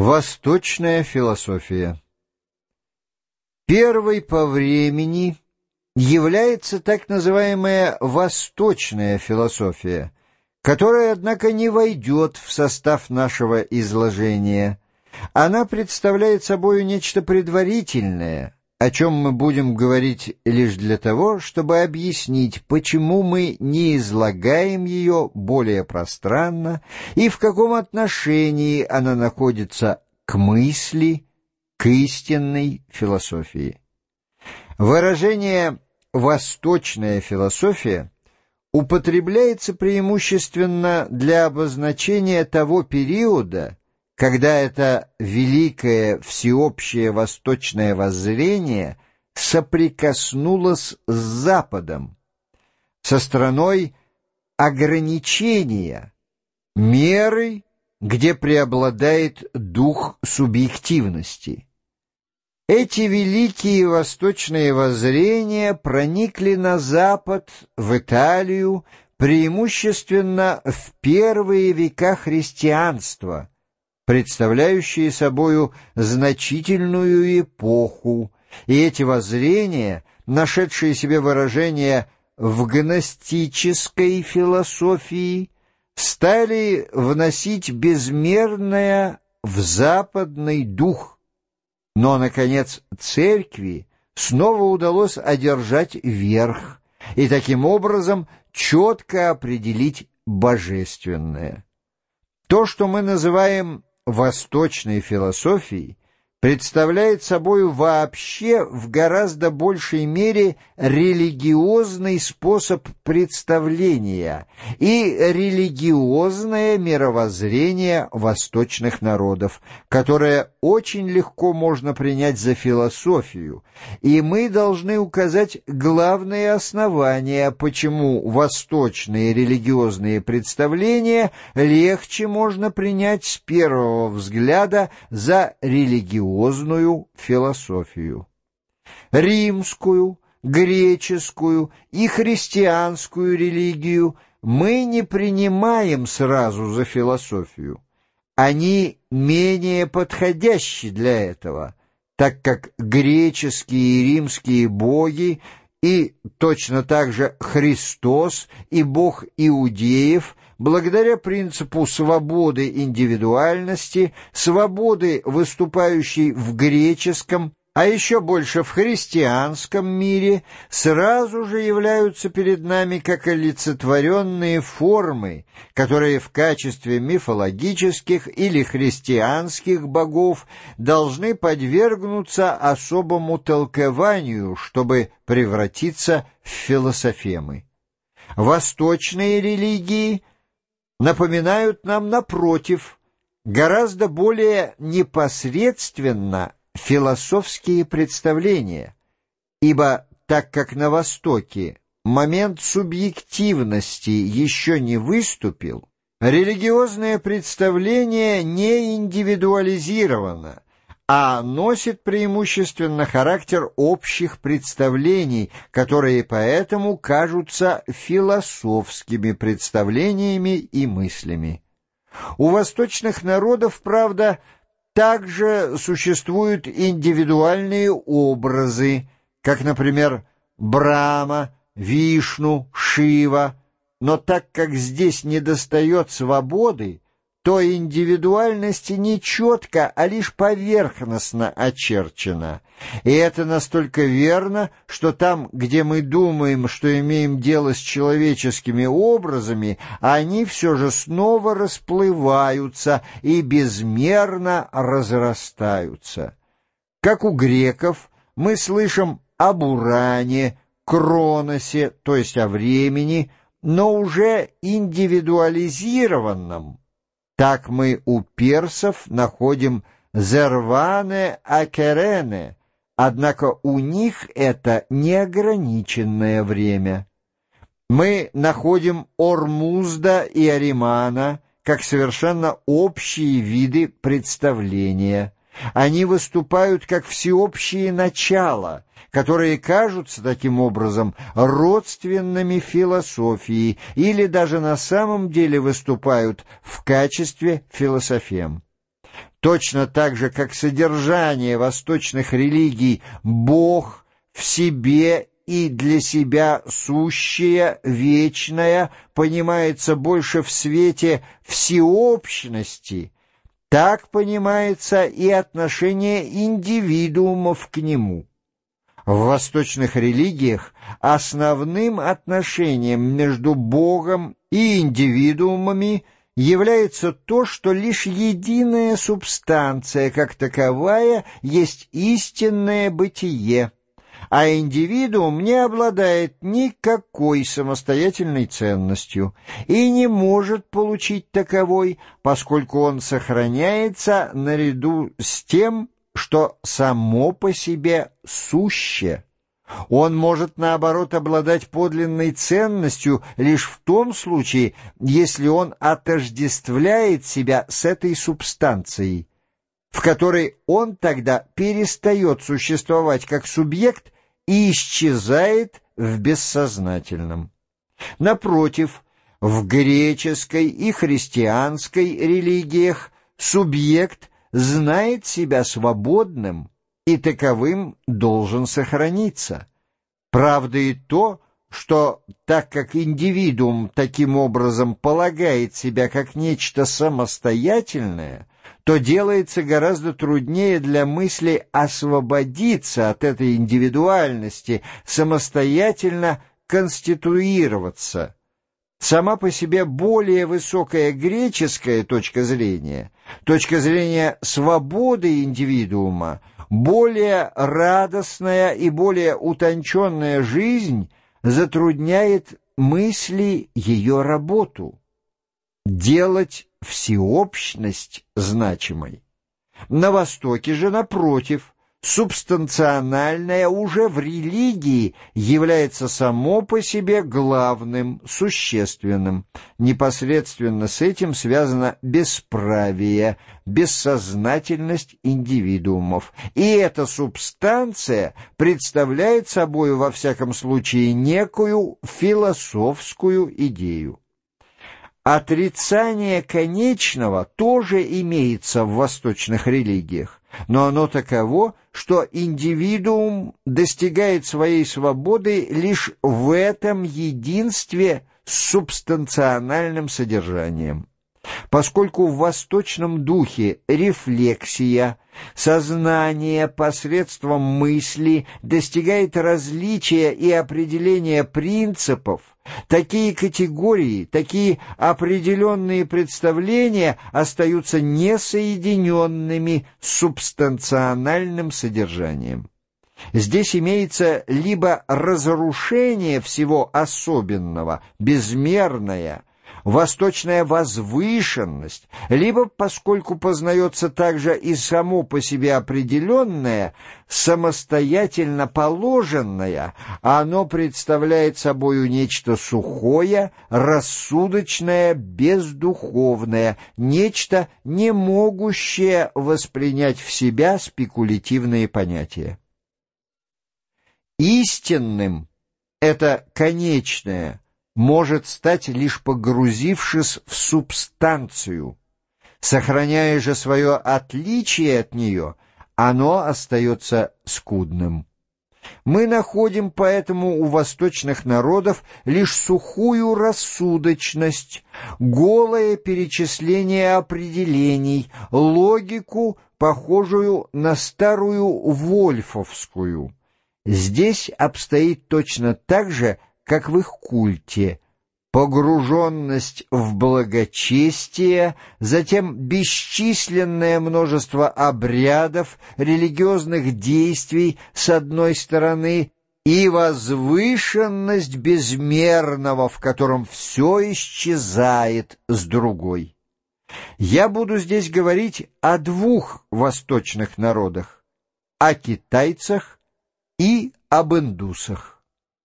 Восточная философия Первой по времени является так называемая восточная философия, которая, однако, не войдет в состав нашего изложения. Она представляет собой нечто предварительное – о чем мы будем говорить лишь для того, чтобы объяснить, почему мы не излагаем ее более пространно и в каком отношении она находится к мысли, к истинной философии. Выражение «восточная философия» употребляется преимущественно для обозначения того периода, когда это великое всеобщее восточное воззрение соприкоснулось с Западом, со страной ограничения, меры, где преобладает дух субъективности. Эти великие восточные воззрения проникли на Запад, в Италию, преимущественно в первые века христианства – представляющие собою значительную эпоху, и эти воззрения, нашедшие себе выражение в гностической философии, стали вносить безмерное в западный дух. Но, наконец, церкви снова удалось одержать верх и таким образом четко определить божественное. То, что мы называем восточной философии представляет собой вообще в гораздо большей мере религиозный способ представления и религиозное мировоззрение восточных народов, которое очень легко можно принять за философию, и мы должны указать главные основания, почему восточные религиозные представления легче можно принять с первого взгляда за религиозные религиозную философию. Римскую, греческую и христианскую религию мы не принимаем сразу за философию. Они менее подходящи для этого, так как греческие и римские боги и точно так же Христос и Бог иудеев благодаря принципу свободы индивидуальности, свободы, выступающей в греческом, а еще больше в христианском мире, сразу же являются перед нами как олицетворенные формы, которые в качестве мифологических или христианских богов должны подвергнуться особому толкованию, чтобы превратиться в философемы. Восточные религии — напоминают нам, напротив, гораздо более непосредственно философские представления, ибо так как на Востоке момент субъективности еще не выступил, религиозное представление не индивидуализировано, а носит преимущественно характер общих представлений, которые поэтому кажутся философскими представлениями и мыслями. У восточных народов, правда, также существуют индивидуальные образы, как, например, Брама, Вишну, Шива, но так как здесь недостает свободы, то индивидуальность не четко, а лишь поверхностно очерчена. И это настолько верно, что там, где мы думаем, что имеем дело с человеческими образами, они все же снова расплываются и безмерно разрастаются. Как у греков мы слышим об Уране, Кроносе, то есть о времени, но уже индивидуализированном, так мы у персов находим «зерване акерене», однако у них это неограниченное время. Мы находим Ормузда и Аримана как совершенно общие виды представления – они выступают как всеобщие начала, которые кажутся таким образом родственными философии или даже на самом деле выступают в качестве философем. точно так же, как содержание восточных религий «Бог» в себе и для себя сущее, вечное, понимается больше в свете всеобщности, так понимается и отношение индивидуумов к нему. В восточных религиях основным отношением между Богом и индивидуумами является то, что лишь единая субстанция, как таковая, есть истинное бытие, а индивидуум не обладает никакой самостоятельной ценностью и не может получить таковой, поскольку он сохраняется наряду с тем, что само по себе суще. Он может, наоборот, обладать подлинной ценностью лишь в том случае, если он отождествляет себя с этой субстанцией, в которой он тогда перестает существовать как субъект и исчезает в бессознательном. Напротив, в греческой и христианской религиях субъект знает себя свободным и таковым должен сохраниться. Правда и то, что так как индивидуум таким образом полагает себя как нечто самостоятельное, то делается гораздо труднее для мысли освободиться от этой индивидуальности, самостоятельно конституироваться. Сама по себе более высокая греческая точка зрения, точка зрения свободы индивидуума, более радостная и более утонченная жизнь затрудняет мысли ее работу. Делать всеобщность значимой. На Востоке же, напротив, субстанциональное уже в религии является само по себе главным, существенным. Непосредственно с этим связано бесправие, бессознательность индивидуумов. И эта субстанция представляет собой, во всяком случае, некую философскую идею. Отрицание конечного тоже имеется в восточных религиях, но оно таково, что индивидуум достигает своей свободы лишь в этом единстве с субстанциональным содержанием. Поскольку в восточном духе рефлексия, сознание посредством мысли достигает различия и определения принципов, такие категории, такие определенные представления остаются несоединенными с субстанциональным содержанием. Здесь имеется либо разрушение всего особенного, безмерное, восточная возвышенность, либо, поскольку познается также и само по себе определенное, самостоятельно положенное, оно представляет собою нечто сухое, рассудочное, бездуховное, нечто, не могущее воспринять в себя спекулятивные понятия. Истинным это конечное – может стать лишь погрузившись в субстанцию. Сохраняя же свое отличие от нее, оно остается скудным. Мы находим поэтому у восточных народов лишь сухую рассудочность, голое перечисление определений, логику, похожую на старую вольфовскую. Здесь обстоит точно так же, как в их культе, погруженность в благочестие, затем бесчисленное множество обрядов, религиозных действий с одной стороны и возвышенность безмерного, в котором все исчезает с другой. Я буду здесь говорить о двух восточных народах, о китайцах и об индусах.